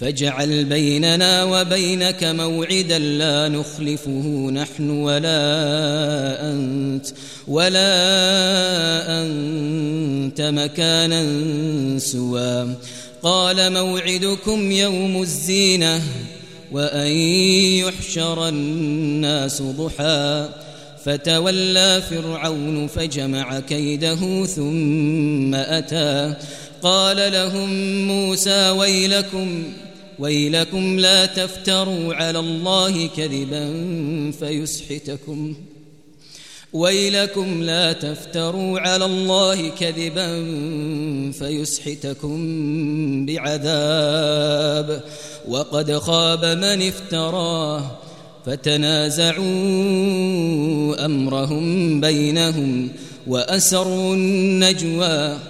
فاجعل بيننا وبينك موعدا لا نخلفه نحن ولا أنت ولا أنت مكانا سوى. قال موعدكم يوم الزينة وأن يحشر الناس ضحى. فتولى فرعون فجمع كيده ثم أتى. قال لهم موسى ويلكم ويلكم لا تفتروا على الله كذبا فيسحتكم. ويلكم لا تفتروا على الله كذبا فيسحتكم بعذاب. وقد خاب من افتراه فتنازعوا أمرهم بينهم وأسروا النجوى.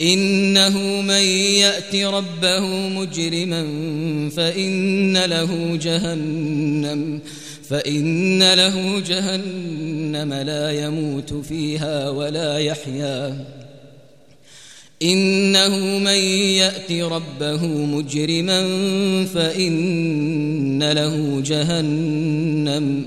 إنه من يأت ربه مجرما فإن له جهنم فإن له جهنم لا يموت فيها ولا يحيا. إنه من يأت ربه مجرما فإن له جهنم فإن له جهنم